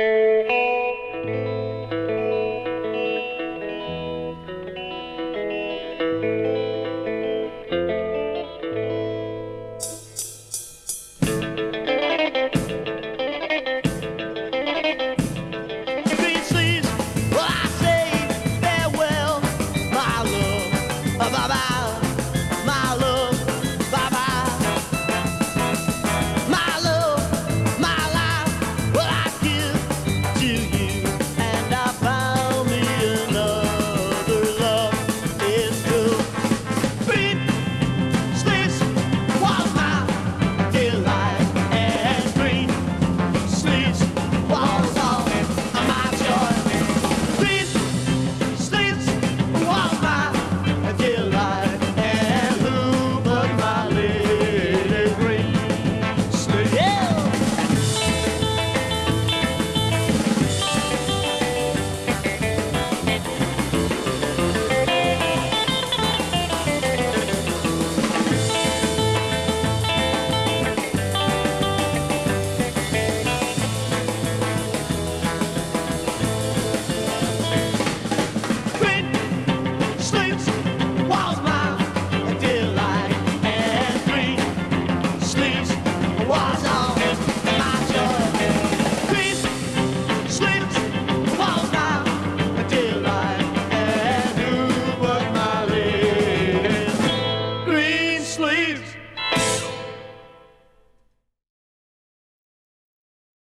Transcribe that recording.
you